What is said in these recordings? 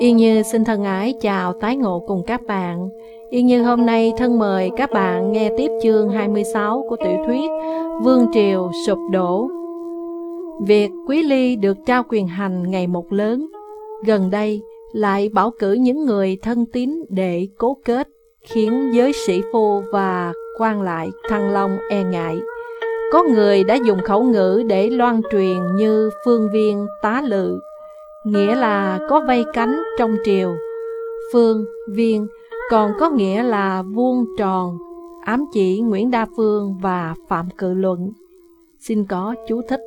Yên Như xin thân ái chào tái ngộ cùng các bạn. Yên Như hôm nay thân mời các bạn nghe tiếp chương 26 của tiểu thuyết Vương Triều Sụp Đổ. Việc Quý Ly được trao quyền hành ngày một lớn, gần đây lại bảo cử những người thân tín để cố kết, khiến giới sĩ phu và quan lại Thăng Long e ngại. Có người đã dùng khẩu ngữ để loan truyền như phương viên tá lự, nghĩa là có vây cánh trong triều. Phương, viên, còn có nghĩa là vuông tròn, ám chỉ Nguyễn Đa Phương và Phạm Cự Luận. Xin có chú thích.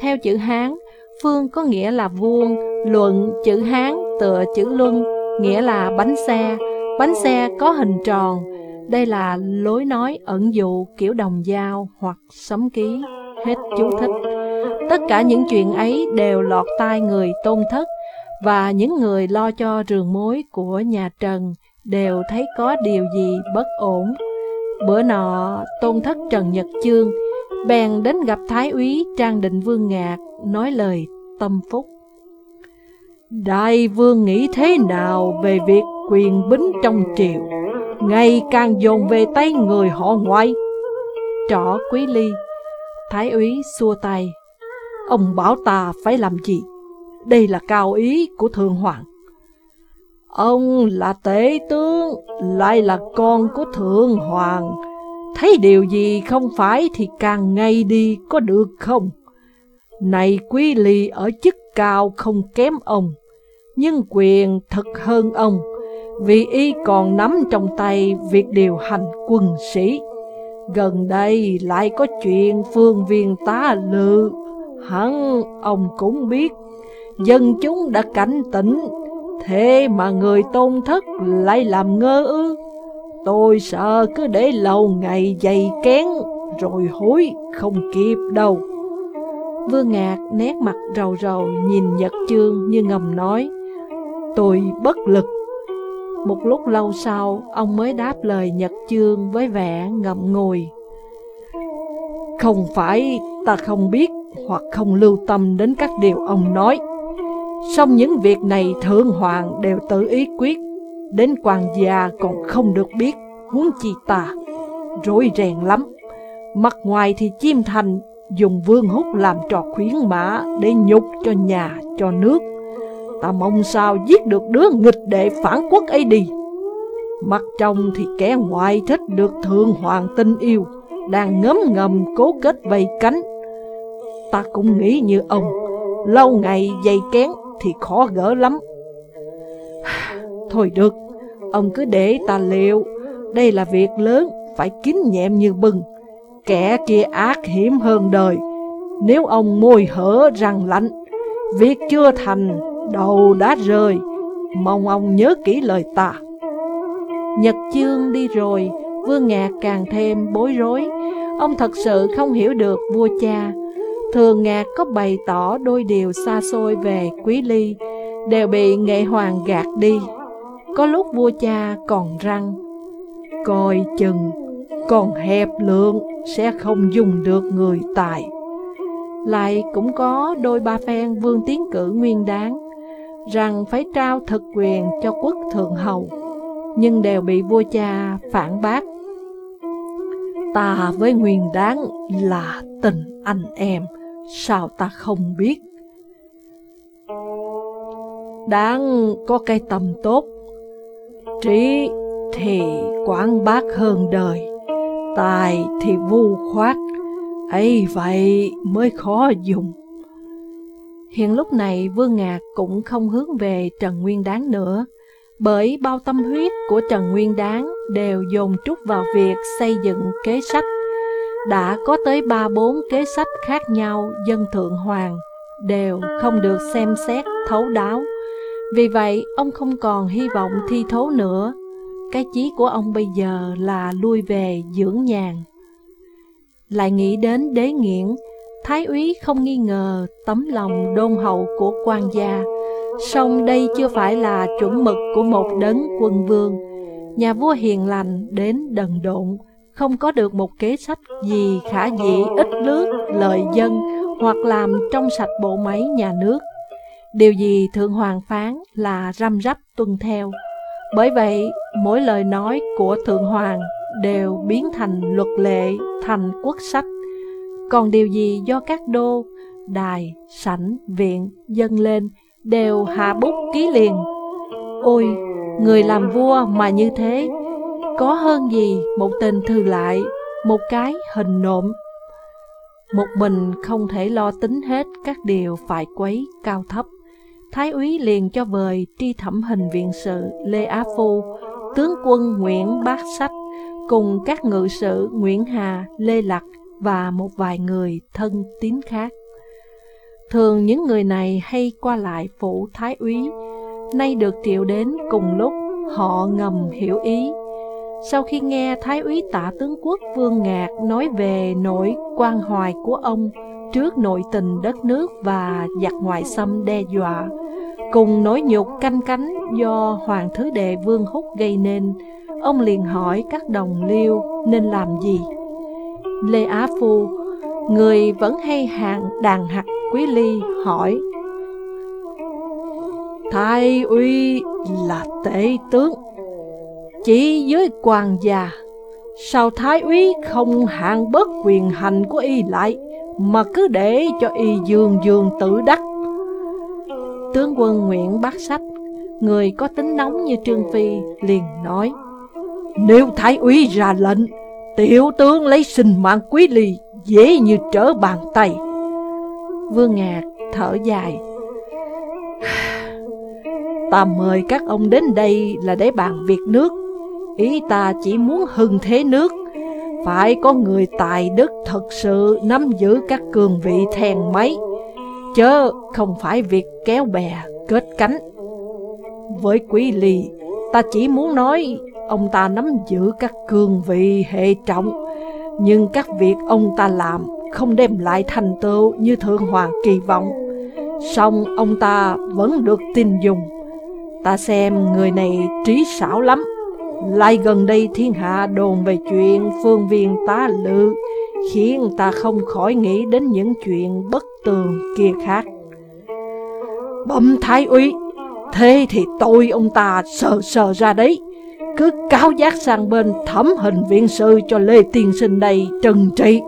Theo chữ Hán, phương có nghĩa là vuông, luận chữ Hán tựa chữ luân, nghĩa là bánh xe. Bánh xe có hình tròn, đây là lối nói ẩn dụ kiểu đồng dao hoặc sấm ký. Hết chú thích. Tất cả những chuyện ấy đều lọt tai người tôn thất và những người lo cho trường mối của nhà Trần đều thấy có điều gì bất ổn. Bữa nọ, tôn thất Trần Nhật Chương bèn đến gặp Thái úy Trang Định Vương Ngạc nói lời tâm phúc. Đại vương nghĩ thế nào về việc quyền bính trong triều, ngày càng dồn về tay người họ ngoại? Trỏ quý ly, Thái úy xua tay. Ông bảo ta phải làm gì? Đây là cao ý của Thượng Hoàng. Ông là tể tướng, lại là con của Thượng Hoàng. Thấy điều gì không phải thì càng ngay đi có được không? Này quý ly ở chức cao không kém ông, nhưng quyền thật hơn ông, vì y còn nắm trong tay việc điều hành quân sĩ. Gần đây lại có chuyện phương viên tá lự, hẳn ông cũng biết, dân chúng đã cảnh tỉnh, thế mà người tôn thất lại làm ngơ ư. Tôi sợ cứ để lâu ngày dày kén, rồi hối không kịp đâu. Vương Ngạc nét mặt rầu rầu nhìn Nhật Chương như ngầm nói Tôi bất lực Một lúc lâu sau ông mới đáp lời Nhật Chương với vẻ ngậm ngùi Không phải ta không biết hoặc không lưu tâm đến các điều ông nói Song những việc này Thượng Hoàng đều tự ý quyết Đến quan gia còn không được biết huống chi ta Rối rèn lắm Mặt ngoài thì chim thành dùng vương hút làm trò khuyến mã để nhục cho nhà, cho nước. Ta mong sao giết được đứa nghịch đệ phản quốc ấy đi. Mặt trong thì kẻ ngoại thích được thượng hoàng tin yêu, đang ngấm ngầm cố kết vây cánh. Ta cũng nghĩ như ông, lâu ngày dày kén thì khó gỡ lắm. Thôi được, ông cứ để ta liệu, đây là việc lớn, phải kín nhẹm như bừng. Kẻ kia ác hiểm hơn đời. Nếu ông môi hở răng lạnh Việc chưa thành Đầu đã rơi Mong ông nhớ kỹ lời ta. Nhật chương đi rồi Vương Ngạc càng thêm bối rối. Ông thật sự không hiểu được vua cha. Thường Ngạc có bày tỏ đôi điều xa xôi về quý ly Đều bị nghệ hoàng gạt đi Có lúc vua cha còn răng Coi chừng còn hẹp lượng sẽ không dùng được người tài. Lại cũng có đôi ba phen vương tiến cử nguyên đáng, rằng phải trao thực quyền cho quốc thượng hầu, nhưng đều bị vua cha phản bác. Ta với nguyên đáng là tình anh em, sao ta không biết? Đáng có cái tâm tốt, trí thì quảng bác hơn đời tài thì vu khoát, ấy vậy mới khó dùng. Hiện lúc này Vương Ngạc cũng không hướng về Trần Nguyên Đáng nữa, bởi bao tâm huyết của Trần Nguyên Đáng đều dồn trút vào việc xây dựng kế sách. Đã có tới ba bốn kế sách khác nhau dân thượng hoàng, đều không được xem xét thấu đáo. Vì vậy, ông không còn hy vọng thi thố nữa, cái chí của ông bây giờ là lui về dưỡng nhàn. Lại nghĩ đến đế nghiễn, Thái úy không nghi ngờ tấm lòng đôn hậu của quan gia, song đây chưa phải là chuẩn mực của một đấng quân vương. Nhà vua hiền lành đến đần độn, không có được một kế sách gì khả dĩ ít nước, lợi dân hoặc làm trong sạch bộ máy nhà nước. Điều gì Thượng Hoàng phán là răm rắp tuân theo. Bởi vậy, mỗi lời nói của Thượng Hoàng đều biến thành luật lệ, thành quốc sách. Còn điều gì do các đô, đài, sảnh, viện dâng lên đều hạ bút ký liền. Ôi, người làm vua mà như thế, có hơn gì một tình thư lại, một cái hình nộm. Một mình không thể lo tính hết các điều phải quấy cao thấp. Thái úy liền cho vời tri thẩm hình viện sự Lê Á Phu, tướng quân Nguyễn Bác Sách, cùng các ngự sử Nguyễn Hà, Lê lạc và một vài người thân tín khác. Thường những người này hay qua lại phủ Thái úy, nay được triệu đến cùng lúc, họ ngầm hiểu ý. Sau khi nghe Thái úy tả tướng quốc Vương Ngạc nói về nỗi quan hoài của ông trước nội tình đất nước và giặc ngoại xâm đe dọa, cùng nỗi nhục canh cánh do Hoàng Thứ Đệ Vương Húc gây nên, ông liền hỏi các đồng liêu nên làm gì. Lê Á Phu, người vẫn hay hàng đàn hạt quý ly hỏi Thái uy là tể tướng chỉ với quan gia, Sao thái úy không hạn bớt quyền hành của y lại, Mà cứ để cho y dương dương tự đắc? Tướng quân Nguyễn Bác Sách, Người có tính nóng như Trương Phi, liền nói, Nếu thái úy ra lệnh, Tiểu tướng lấy sinh mạng quý ly Dễ như trở bàn tay. Vương Ngạc thở dài Ta mời các ông đến đây là để bàn việc nước. Ý ta chỉ muốn hưng thế nước. Phải có người tài đức thật sự nắm giữ các cường vị thèn mấy Chớ không phải việc kéo bè, kết cánh. Với quý lì. ta chỉ muốn nói Ông ta nắm giữ các cường vị hệ trọng. Nhưng các việc ông ta làm không đem lại thành tựu như Thượng Hoàng kỳ vọng. Xong ông ta vẫn được tin dùng. Ta xem người này trí xảo lắm. Lại gần đây thiên hạ đồn về chuyện phương viên tá lự, Khiến ta không khỏi nghĩ đến những chuyện bất tường kia khác. Bẩm thái úy, Thế thì tôi ông ta sờ sờ ra đấy, Cứ cáo giác sang bên thẩm hình viện sư cho Lê Tiên Sinh đây trừng trị.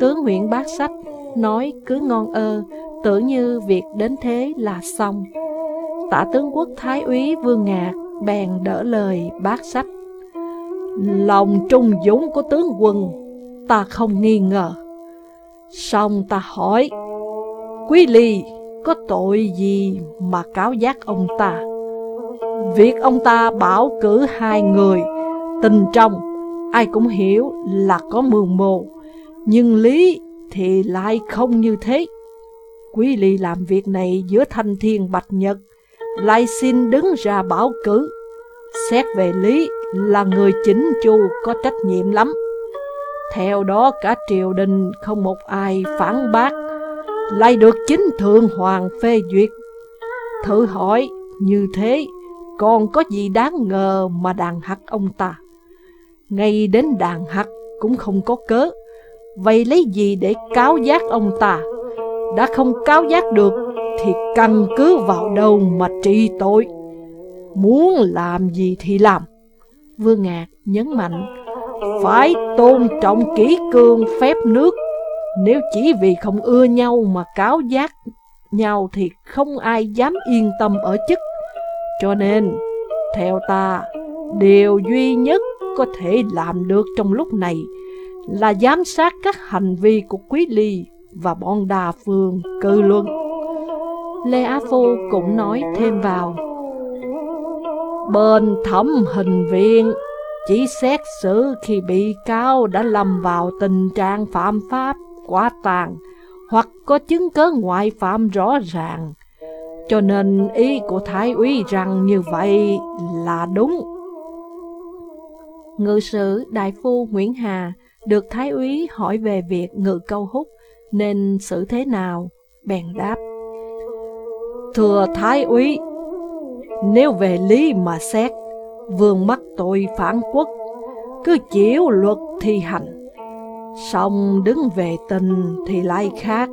Tướng huyện bác sách nói cứ ngon ơ, Tưởng như việc đến thế là xong. Tả tướng quốc Thái úy Vương Ngạc bèn đỡ lời bác sách Lòng trung dũng của tướng quân, ta không nghi ngờ. Xong ta hỏi, Quý ly, có tội gì mà cáo giác ông ta? Việc ông ta bảo cử hai người, Tình trong ai cũng hiểu là có mưu mô, Nhưng lý thì lại không như thế. Quý ly làm việc này giữa thanh thiên bạch nhật lại xin đứng ra bảo cử. Xét về lý là người chính chu có trách nhiệm lắm. Theo đó cả triều đình không một ai phản bác, lại được chính thượng hoàng phê duyệt. Thử hỏi như thế còn có gì đáng ngờ mà đàn hắc ông ta. Ngay đến đàn hắc cũng không có cớ, vậy lấy gì để cáo giác ông ta? Đã không cáo giác được thì căn cứ vào đâu mà trị tội. Muốn làm gì thì làm. Vương Ngạc nhấn mạnh, phải tôn trọng kỹ cương phép nước. Nếu chỉ vì không ưa nhau mà cáo giác nhau thì không ai dám yên tâm ở chức. Cho nên, theo ta, điều duy nhất có thể làm được trong lúc này là giám sát các hành vi của Quý Ly và bọn đà phương cư luân. Lê Á Phu cũng nói thêm vào Bên thẩm hình viện chỉ xét xử khi bị cáo đã lầm vào tình trạng phạm pháp quá tàn hoặc có chứng cớ ngoại phạm rõ ràng. Cho nên ý của Thái úy rằng như vậy là đúng. Ngự sử Đại Phu Nguyễn Hà được Thái úy hỏi về việc ngự câu hút nên xử thế nào, bèn đáp. Thưa Thái úy, nếu về lý mà xét, vương mắc tội phản quốc, cứ chịu luật thi hành. Xong đứng về tình thì lại khác,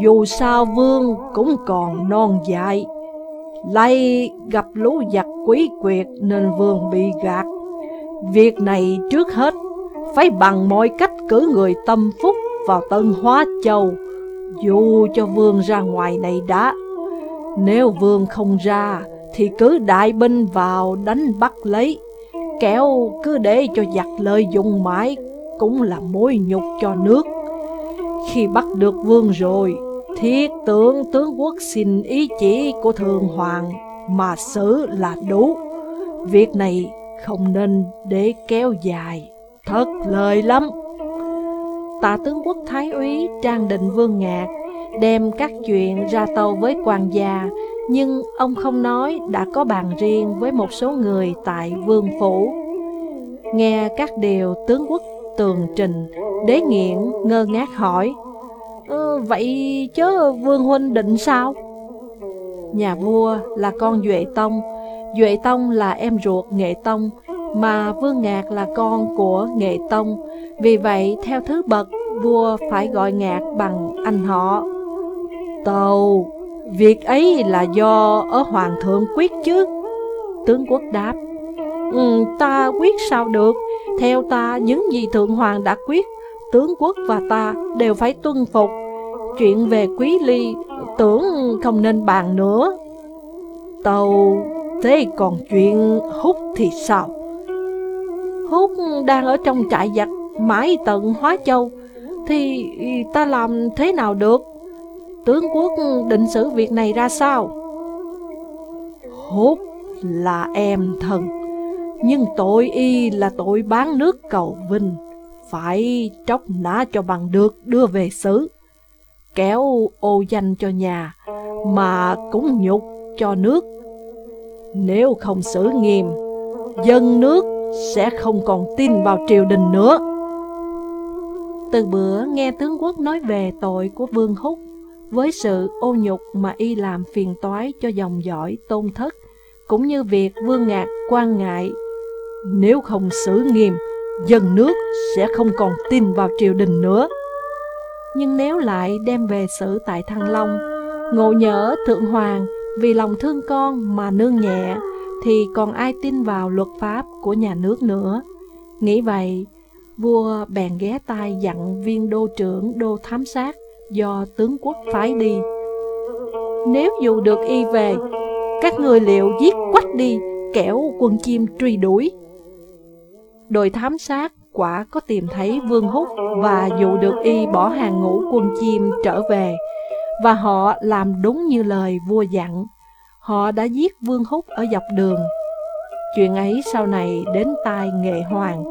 Dù sao vương cũng còn non dại. Lây gặp lũ giặc quý quyệt nên vương bị gạt. Việc này trước hết Phải bằng mọi cách cử người tâm phúc vào Tân Hóa Châu. Dù cho vương ra ngoài này đã nếu vương không ra, Thì cứ đại binh vào đánh bắt lấy. Kéo cứ để cho giặc lợi dụng mãi, Cũng là mối nhục cho nước. Khi bắt được vương rồi, Thiết tưởng tướng quốc xin ý chỉ của thường hoàng Mà xử là đủ. Việc này không nên để kéo dài. Thật lời lắm. Tạ tướng quốc Thái úy Trang Định Vương Ngạc Đem các chuyện ra tàu với quan gia Nhưng ông không nói đã có bàn riêng với một số người tại vương phủ Nghe các điều tướng quốc tường trình Đế nghiện ngơ ngác hỏi ừ, Vậy chớ vương huynh định sao? Nhà vua là con Duệ Tông Duệ Tông là em ruột Nghệ Tông Mà Vương Ngạc là con của Nghệ Tông Vì vậy theo thứ bậc Vua phải gọi Ngạc bằng anh họ Tàu. Việc ấy là do ở Hoàng thượng quyết chứ. Tướng quốc đáp ừ, Ta quyết sao được? Theo ta những gì Thượng Hoàng đã quyết Tướng quốc và ta đều phải tuân phục. Chuyện về quý ly Tưởng không nên bàn nữa. Tàu Thế còn chuyện hút thì sao? Hút đang ở trong trại giặc Mãi tận Hóa Châu Thì ta làm thế nào được? Tướng quốc định xử việc này ra sao? Hốt là em thần, Nhưng tội y là tội bán nước cầu vinh, Phải tróc nã cho bằng được đưa về xử. Kéo ô danh cho nhà Mà cũng nhục cho nước. Nếu không xử nghiêm, Dân nước sẽ không còn tin vào triều đình nữa. Từ bữa nghe tướng quốc nói về tội của Vương Húc với sự ô nhục mà y làm phiền toái cho dòng dõi tôn thất, cũng như việc vương ngạc quan ngại. Nếu không xử nghiêm, dân nước sẽ không còn tin vào triều đình nữa. Nhưng nếu lại đem về xử tại Thăng Long, ngộ nhỡ Thượng Hoàng vì lòng thương con mà nương nhẹ, thì còn ai tin vào luật pháp của nhà nước nữa. Nghĩ vậy, vua bèn ghé tai dặn viên đô trưởng đô thám sát do tướng quốc phái đi. Nếu dù được y về, các người liệu giết quách đi, kẻo quân chim truy đuổi. Đội thám sát quả có tìm thấy Vương Húc và dụ được y bỏ hàng ngũ quân chim trở về, và họ làm đúng như lời vua dặn. Họ đã giết Vương Húc ở dọc đường. Chuyện ấy sau này đến tai nghệ hoàng,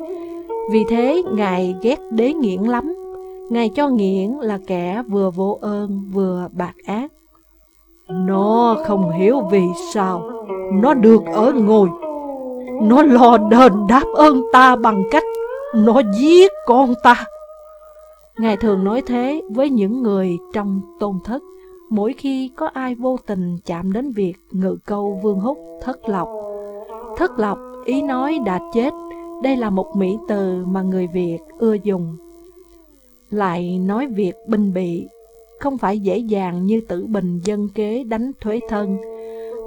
vì thế ngài ghét đế nghiễn lắm. Ngài cho nghiễn là kẻ vừa vô ơn vừa bạc ác. Nó không hiểu vì sao nó được ở ngồi. Nó lo đền đáp ơn ta bằng cách nó giết con ta. Ngài thường nói thế với những người trong tôn thất mỗi khi có ai vô tình chạm đến việc ngự câu vương húc thất lọc Thất lọc ý nói đã chết, đây là một mỹ từ mà người Việt ưa dùng lại nói việc binh bị không phải dễ dàng như tử bình dân kế đánh thuế thân,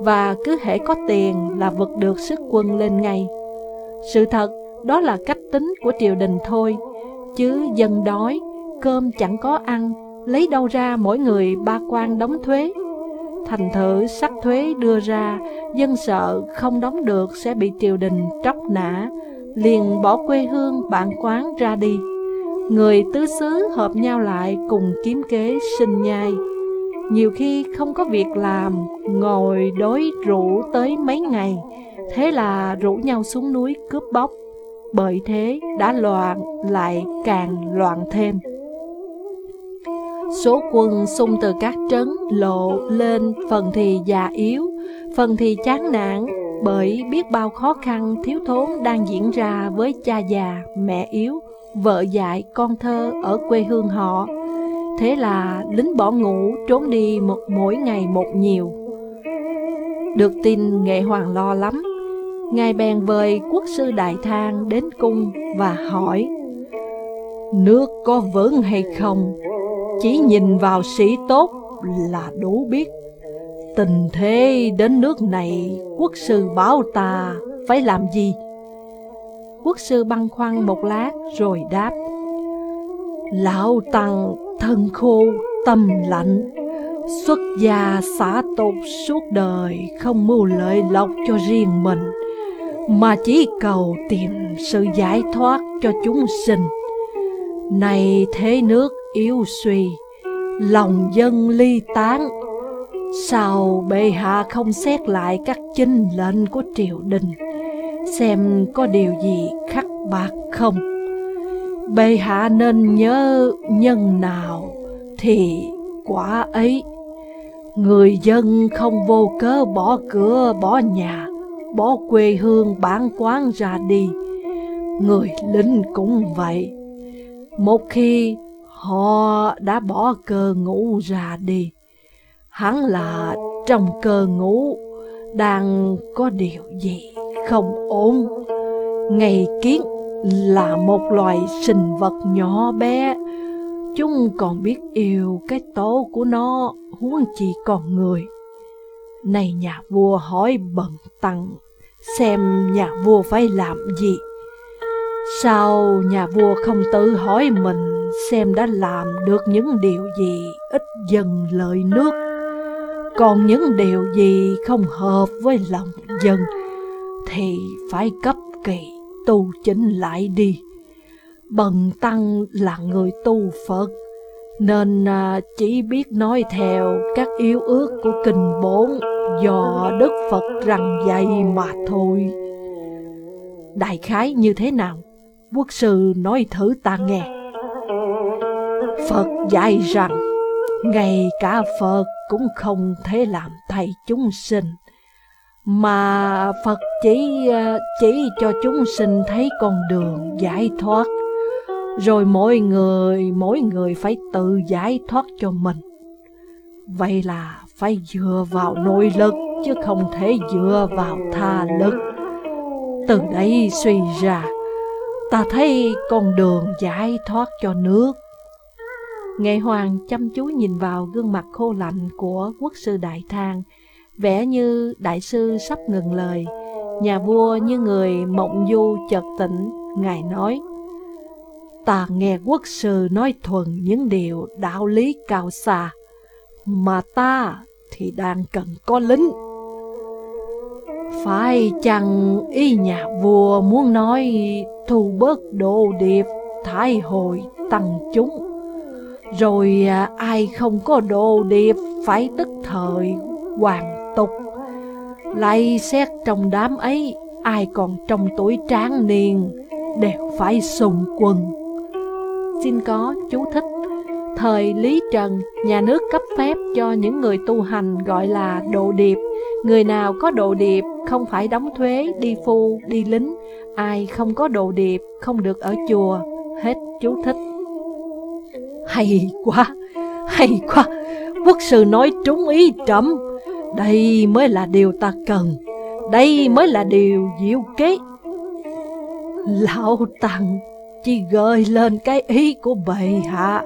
và cứ hễ có tiền là vực được sức quân lên ngay. Sự thật, đó là cách tính của triều đình thôi, chứ dân đói, cơm chẳng có ăn, lấy đâu ra mỗi người ba quan đóng thuế. Thành thử sắc thuế đưa ra, dân sợ không đóng được sẽ bị triều đình tróc nã, liền bỏ quê hương bản quán ra đi. Người tứ xứ hợp nhau lại cùng kiếm kế sinh nhai. Nhiều khi không có việc làm Ngồi đối rủ tới mấy ngày. Thế là rủ nhau xuống núi cướp bóc. Bởi thế đã loạn lại càng loạn thêm. Số quân xung từ các trấn lộ lên phần thì già yếu Phần thì chán nản. Bởi biết bao khó khăn thiếu thốn đang diễn ra với cha già, mẹ yếu vợ dạy con thơ ở quê hương họ. Thế là lính bỏ ngủ trốn đi một mỗi ngày một nhiều. Được tin nghệ hoàng lo lắm, ngài bèn vời quốc sư Đại Thang đến cung và hỏi Nước có vững hay không? chỉ nhìn vào sĩ tốt là đủ biết. Tình thế đến nước này, quốc sư bảo ta phải làm gì? Quốc sư băn khoăn một lát rồi đáp. Lão Tăng thân khô, tâm lạnh, xuất gia xã tục suốt đời không mưu lợi lộc cho riêng mình, mà chỉ cầu tìm sự giải thoát cho chúng sinh. Này thế nước yếu suy, lòng dân ly tán, sao bệ hạ không xét lại các chính lệnh của triều đình, xem có điều gì khắc bạc không? Bệ hạ nên nhớ nhân nào thì quả ấy. Người dân không vô cớ bỏ cửa bỏ nhà, bỏ quê hương bản quán ra đi. Người lính cũng vậy. Một khi họ đã bỏ cơ ngủ ra đi, hắn là trong cơ ngủ đang có điều gì không ổn. Ngày kiến là một loài sinh vật nhỏ bé, chúng còn biết yêu cái tổ của nó, huống chi còn người. Này nhà vua hỏi bận tăng, xem nhà vua phải làm gì. Sao nhà vua không tự hỏi mình xem đã làm được những điều gì ít dần lợi nước, còn những điều gì không hợp với lòng dân thì phải cấp kỳ tu chỉnh lại đi. Bần tăng là người tu Phật, nên à, chỉ biết nói theo các yếu ước của kinh bốn do Đức Phật rằng dạy mà thôi. Đại khái như thế nào? Quốc sư nói thử ta nghe. Phật dạy rằng, ngay cả Phật cũng không thể làm thầy chúng sinh, mà Phật chỉ ờ, chỉ cho chúng sinh thấy con đường giải thoát, rồi mỗi người mỗi người phải tự giải thoát cho mình. Vậy là phải dựa vào nội lực chứ không thể dựa vào tha lực. Từ đây suy ra, ta thấy con đường giải thoát cho nước. Nghệ Hoàng chăm chú nhìn vào gương mặt khô lạnh của quốc sư Đại Thang, vẻ như đại sư sắp ngừng lời. Nhà vua như người mộng du chợt tỉnh, ngài nói, Ta nghe quốc sư nói thuần những điều đạo lý cao xa, mà ta thì đang cần có lính. Phải chăng ý nhà vua muốn nói thu bớt đồ điệp, thái hồi tăng chúng, rồi à, ai không có đồ điệp phải tức thời hoàng tục. Lại xét trong đám ấy, ai còn trong tuổi tráng niên đều phải sùng quân. Xin có chú thích Thời Lý Trần, nhà nước cấp phép cho những người tu hành gọi là độ điệp. Người nào có độ điệp không phải đóng thuế, đi phu, đi lính. Ai không có độ điệp không được ở chùa. Hết chú thích. Hay quá, hay quá, quốc sư nói trúng ý trẫm. Đây mới là điều ta cần, đây mới là điều diệu kế. Lão Tăng chỉ gợi lên cái ý của bệ hạ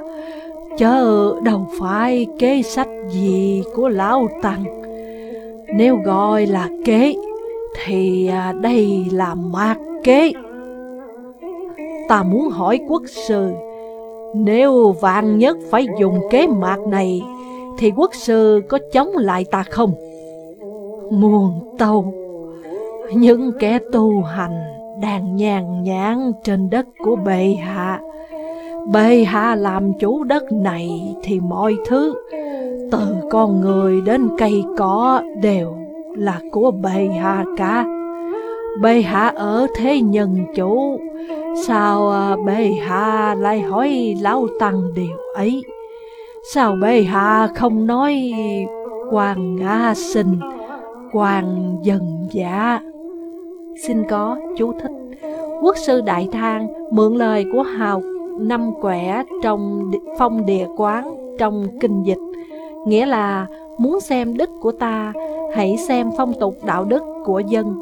chớ đâu phải kế sách gì của lão tăng. Nếu gọi là kế, thì à, đây là mạc kế. Ta muốn hỏi quốc sư, nếu vạn nhất phải dùng kế mạc này, thì quốc sư có chống lại ta không? Muôn tâu, những kẻ tu hành đang nhàn nhãn trên đất của bệ hạ, Bệ hạ làm chủ đất này thì mọi thứ, từ con người đến cây cỏ đều là của bệ hạ cả. Bệ hạ ở thế nhân chủ, sao à, bệ hạ lại hỏi lão tăng điều ấy? Sao bệ hạ không nói quan ngã sinh, quan dần giả? Xin có chú thích. Quốc sư Đại Thang mượn lời của hào năm quẻ trong phong địa quán trong kinh dịch, nghĩa là muốn xem đức của ta, hãy xem phong tục đạo đức của dân.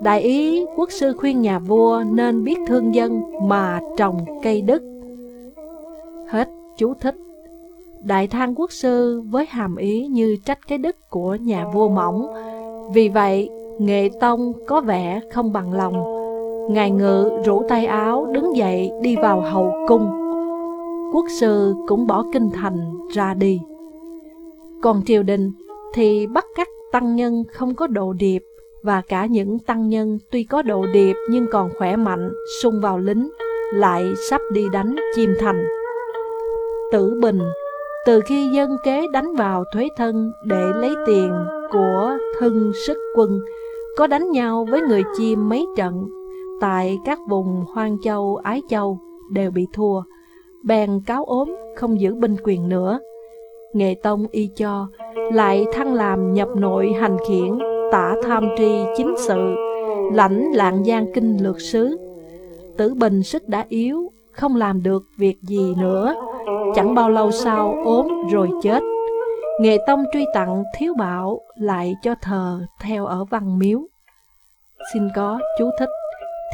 Đại ý, quốc sư khuyên nhà vua nên biết thương dân mà trồng cây đức. Hết chú thích. Đại thang quốc sư với hàm ý như trách cái đức của nhà vua mỏng. Vì vậy, nghệ tông có vẻ không bằng lòng. Ngài ngự rủ tay áo đứng dậy đi vào hậu cung. Quốc sư cũng bỏ kinh thành ra đi. Còn triều đình thì bắt các tăng nhân không có độ điệp và cả những tăng nhân tuy có độ điệp nhưng còn khỏe mạnh, xung vào lính, lại sắp đi đánh chim thành. Tử Bình, từ khi dân kế đánh vào thuế thân để lấy tiền của thân sức quân, có đánh nhau với người chim mấy trận, tại các vùng Hoang Châu, Ái Châu đều bị thua, bèn cáo ốm không giữ binh quyền nữa. Nghệ Tông y cho, lại thăng làm nhập nội hành khiển tả tham tri chính sự, lãnh lạng giang kinh lược sứ. Tử Bình sức đã yếu, không làm được việc gì nữa, chẳng bao lâu sau ốm rồi chết. Nghệ Tông truy tặng thiếu bảo lại cho thờ theo ở văn miếu. Xin có chú thích,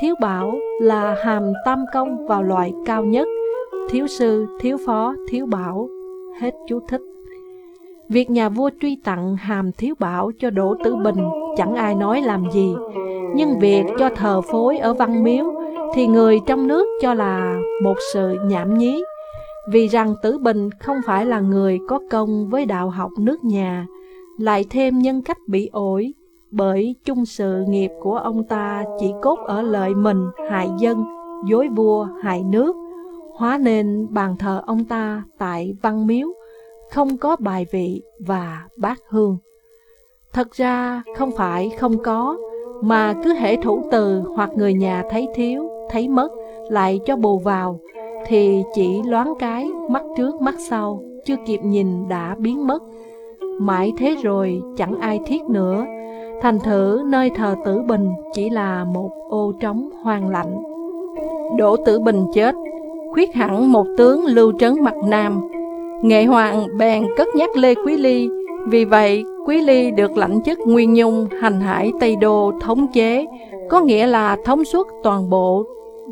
thiếu bảo là hàm tam công vào loại cao nhất, thiếu sư, thiếu phó, thiếu bảo, hết chú thích. Việc nhà vua truy tặng hàm thiếu bảo cho Đỗ Tử Bình chẳng ai nói làm gì, nhưng việc cho thờ phối ở văn miếu thì người trong nước cho là một sự nhảm nhí, vì rằng Tử Bình không phải là người có công với đạo học nước nhà, lại thêm nhân cách bị ổi, bởi chung sự nghiệp của ông ta chỉ cốt ở lợi mình hại dân, dối vua hại nước, hóa nên bàn thờ ông ta tại văn miếu không có bài vị và bát hương. Thật ra không phải không có, mà cứ hệ thủ từ hoặc người nhà thấy thiếu, thấy mất, lại cho bù vào, thì chỉ loáng cái, mắt trước mắt sau, chưa kịp nhìn đã biến mất. Mãi thế rồi chẳng ai thiết nữa, thành thử nơi thờ tử bình chỉ là một ô trống hoang lạnh. Đỗ tử bình chết, khuyết hẳn một tướng lưu trấn mặt nam, Nghệ Hoàng bèn cất nhắc Lê Quý Ly, vì vậy Quý Ly được lãnh chức Nguyên Nhung hành hải Tây Đô thống chế, có nghĩa là thống suốt toàn bộ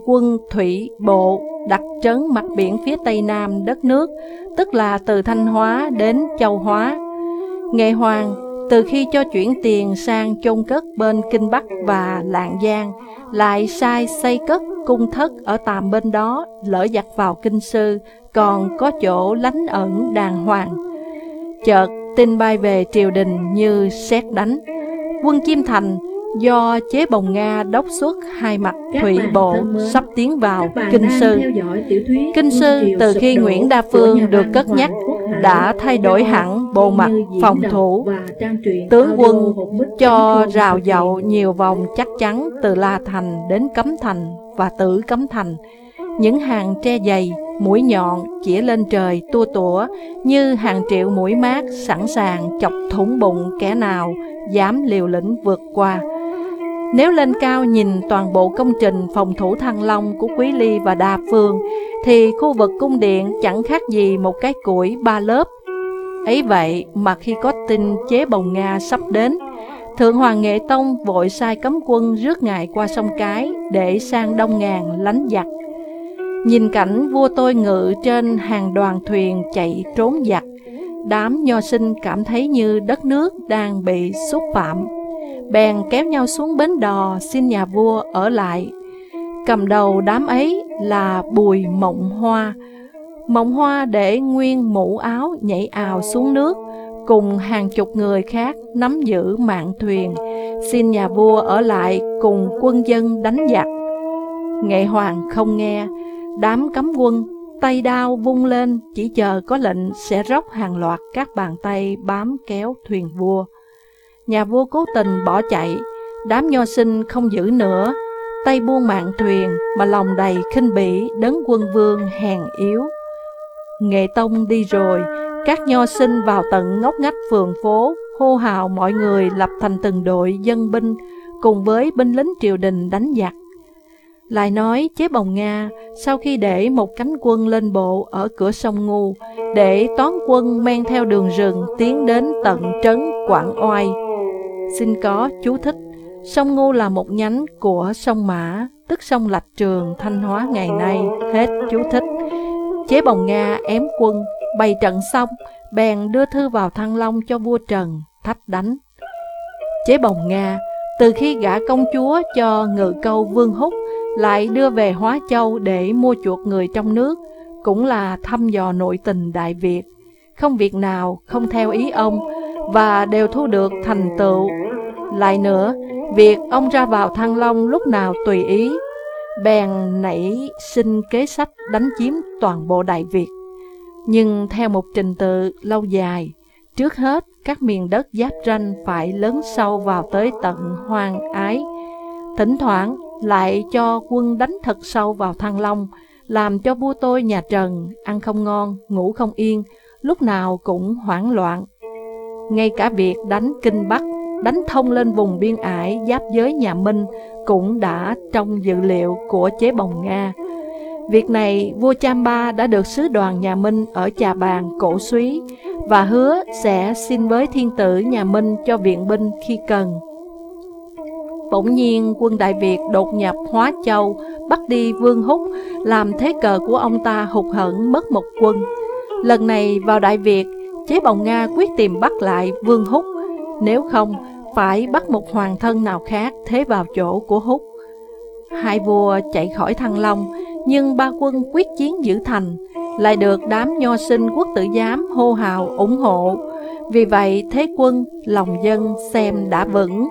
quân thủy bộ đặt trấn mặt biển phía tây nam đất nước, tức là từ Thanh Hóa đến Châu Hóa. Nghệ Hoàng từ khi cho chuyển tiền sang chôn cất bên Kinh Bắc và Lạng Giang, lại sai xây cất cung thất ở tàm bên đó, lỡ giặt vào kinh sư, còn có chỗ lánh ẩn đàng hoàng. Chợt tin bay về triều đình như xét đánh. Quân Kim Thành do chế bồng Nga đốc xuất hai mặt thủy bộ sắp tiến vào Kinh Sư. Kinh Sư từ khi Nguyễn Đa Phương được cất nhắc đã thay đổi hẳn bộ mặt phòng thủ. Tướng quân cho rào dậu nhiều vòng chắc chắn từ La Thành đến Cấm Thành và Tử Cấm Thành. Những hàng tre dày, mũi nhọn chĩa lên trời tua tủa như hàng triệu mũi mát sẵn sàng chọc thủng bụng kẻ nào dám liều lĩnh vượt qua. Nếu lên cao nhìn toàn bộ công trình phòng thủ Thăng Long của Quý Ly và Đa Phương, thì khu vực cung điện chẳng khác gì một cái củi ba lớp. Ấy vậy mà khi có tin chế bồng Nga sắp đến, Thượng Hoàng Nghệ Tông vội sai cấm quân rước ngài qua sông Cái để sang Đông Ngàn lánh giặc. Nhìn cảnh vua tôi ngự trên hàng đoàn thuyền chạy trốn giặc, đám nho sinh cảm thấy như đất nước đang bị xúc phạm bèn kéo nhau xuống bến đò xin nhà vua ở lại. Cầm đầu đám ấy là Bùi Mộng Hoa. Mộng Hoa để nguyên mũ áo nhảy ào xuống nước, cùng hàng chục người khác nắm giữ mạng thuyền, xin nhà vua ở lại cùng quân dân đánh giặc. Nghệ Hoàng không nghe, đám cấm quân tay đao vung lên chỉ chờ có lệnh sẽ róc hàng loạt các bàn tay bám kéo thuyền vua. Nhà vua cố tình bỏ chạy, đám nho sinh không giữ nữa, tay buông mạng thuyền mà lòng đầy khinh bỉ đấng quân vương hèn yếu. Nghệ tông đi rồi, các nho sinh vào tận ngóc ngách phường phố, hô hào mọi người lập thành từng đội dân binh, cùng với binh lính triều đình đánh giặc. Lại nói chế bồng Nga sau khi để một cánh quân lên bộ ở cửa sông Ngu để toán quân men theo đường rừng tiến đến tận trấn Quảng Oai Xin có chú thích, sông Ngô là một nhánh của sông Mã, tức sông Lạch Trường, Thanh Hóa ngày nay, hết chú thích. Chế bồng Nga ém quân, bày trận xong, bèn đưa thư vào Thăng Long cho vua Trần, thách đánh. Chế bồng Nga, từ khi gả công chúa cho ngự câu Vương Húc, lại đưa về Hóa Châu để mua chuộc người trong nước, cũng là thăm dò nội tình Đại Việt. Không việc nào không theo ý ông, và đều thu được thành tựu. Lại nữa, việc ông ra vào Thăng Long lúc nào tùy ý, bèn nảy sinh kế sách đánh chiếm toàn bộ Đại Việt. Nhưng theo một trình tự lâu dài, trước hết các miền đất giáp ranh phải lớn sâu vào tới tận hoang ái. Thỉnh thoảng lại cho quân đánh thật sâu vào Thăng Long, làm cho vua tôi nhà Trần ăn không ngon, ngủ không yên, lúc nào cũng hoảng loạn. Ngay cả việc đánh Kinh Bắc, đánh thông lên vùng biên ải giáp giới nhà Minh cũng đã trong dự liệu của chế bồng Nga. Việc này, vua Chamba đã được sứ đoàn nhà Minh ở Trà Bàn cổ suý và hứa sẽ xin với thiên tử nhà Minh cho viện binh khi cần. Bỗng nhiên quân Đại Việt đột nhập Hóa Châu, bắt đi Vương Húc, làm thế cờ của ông ta hụt hẫng mất một quân. Lần này vào Đại Việt, chế bồng Nga quyết tìm bắt lại Vương Húc, nếu không phải bắt một hoàng thân nào khác thế vào chỗ của Húc. Hai vua chạy khỏi Thăng Long, nhưng ba quân quyết chiến giữ thành, lại được đám nho sinh quốc tử giám hô hào ủng hộ. Vì vậy thế quân, lòng dân xem đã vững.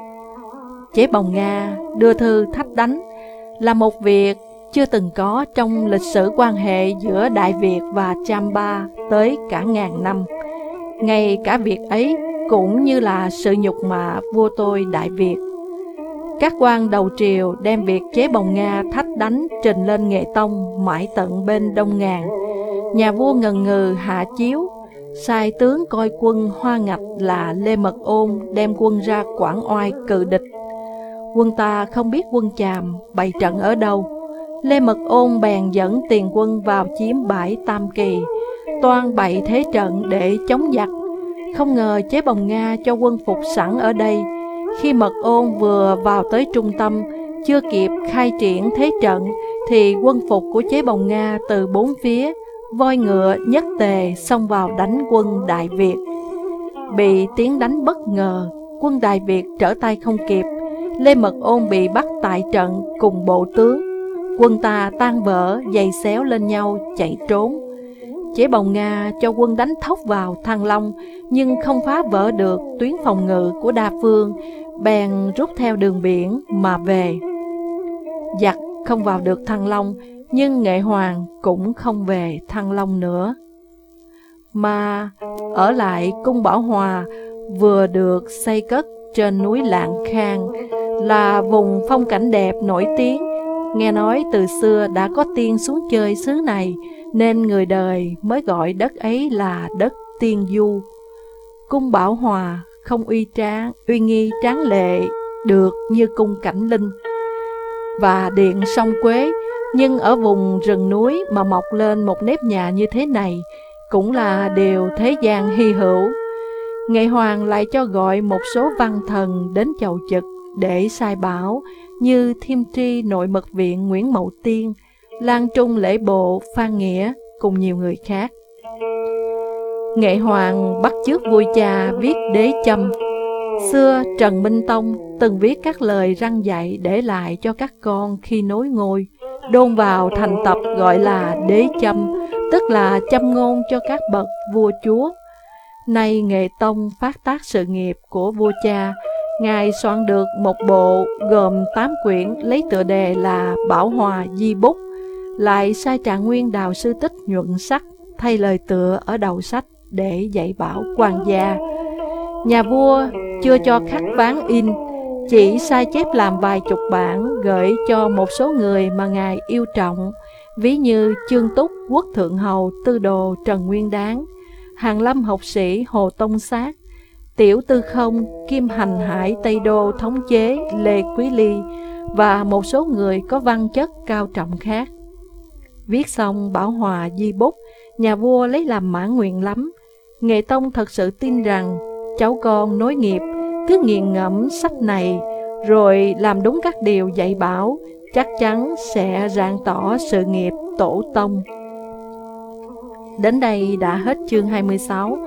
Chế bồng Nga đưa thư thách đánh là một việc chưa từng có trong lịch sử quan hệ giữa Đại Việt và Champa tới cả ngàn năm. Ngay cả việc ấy cũng như là sự nhục mạ vua tôi Đại Việt. Các quan đầu triều đem việc chế bồng Nga thách đánh trình lên Nghệ Tông mãi tận bên Đông Ngàn. Nhà vua ngần ngừ hạ chiếu, sai tướng coi quân Hoa Ngạch là Lê Mật Ôn đem quân ra Quảng Oai cự địch. Quân ta không biết quân chàm bày trận ở đâu. Lê Mật Ôn bèn dẫn tiền quân vào chiếm bãi Tam Kỳ, toan bày thế trận để chống giặc. Không ngờ chế bồng Nga cho quân phục sẵn ở đây. Khi Mật Ôn vừa vào tới trung tâm, chưa kịp khai triển thế trận, thì quân phục của chế bồng Nga từ bốn phía, voi ngựa nhất tề xông vào đánh quân Đại Việt. Bị tiếng đánh bất ngờ, quân Đại Việt trở tay không kịp, Lê Mật Ôn bị bắt tại trận cùng bộ tướng. Quân ta tan vỡ, giày xéo lên nhau, chạy trốn. Chế bồng Nga cho quân đánh thốc vào Thăng Long, nhưng không phá vỡ được tuyến phòng ngự của đa phương, bèn rút theo đường biển mà về. Giặc không vào được Thăng Long, nhưng Nghệ Hoàng cũng không về Thăng Long nữa. Mà ở lại cung Bảo Hòa vừa được xây cất trên núi Lạng Khang là vùng phong cảnh đẹp nổi tiếng. Nghe nói từ xưa đã có tiên xuống chơi xứ này, nên người đời mới gọi đất ấy là đất tiên du. Cung Bảo Hòa không uy tráng, uy nghi tráng lệ được như cung Cảnh Linh và điện sông Quế, nhưng ở vùng rừng núi mà mọc lên một nếp nhà như thế này cũng là điều thế gian hy hữu. Nghệ Hoàng lại cho gọi một số văn thần đến chầu trực để sai bảo như Thiêm Tri Nội Mật Viện Nguyễn Mậu Tiên, Lan Trung Lễ Bộ Phan Nghĩa cùng nhiều người khác. Nghệ Hoàng bắt chước vui cha viết đế châm. Xưa Trần Minh Tông từng viết các lời răng dạy để lại cho các con khi nối ngôi, đôn vào thành tập gọi là đế châm, tức là châm ngôn cho các bậc vua chúa. Nay Nghệ Tông phát tác sự nghiệp của vua cha, Ngài soạn được một bộ gồm 8 quyển lấy tựa đề là Bảo Hòa Di Bút, lại sai trạng nguyên đào sư tích nhuận sắc thay lời tựa ở đầu sách để dạy bảo quan gia. Nhà vua chưa cho khắc ván in, chỉ sai chép làm vài chục bản gửi cho một số người mà Ngài yêu trọng, ví như Trương Túc, Quốc Thượng Hầu, Tư Đồ, Trần Nguyên Đáng, Hàng Lâm học sĩ Hồ Tông Sát, Tiểu Tư Không, Kim Hành Hải Tây Đô thống chế Lê Quý Ly và một số người có văn chất cao trọng khác. Viết xong Bảo Hòa di bút, nhà vua lấy làm mãn nguyện lắm. Nghệ Tông thật sự tin rằng cháu con nối nghiệp cứ nghiền ngẫm sách này rồi làm đúng các điều dạy bảo, chắc chắn sẽ rạng tỏ sự nghiệp tổ tông. Đến đây đã hết chương 26.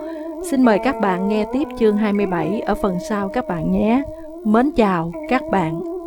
Xin mời các bạn nghe tiếp chương 27 ở phần sau các bạn nhé. Mến chào các bạn.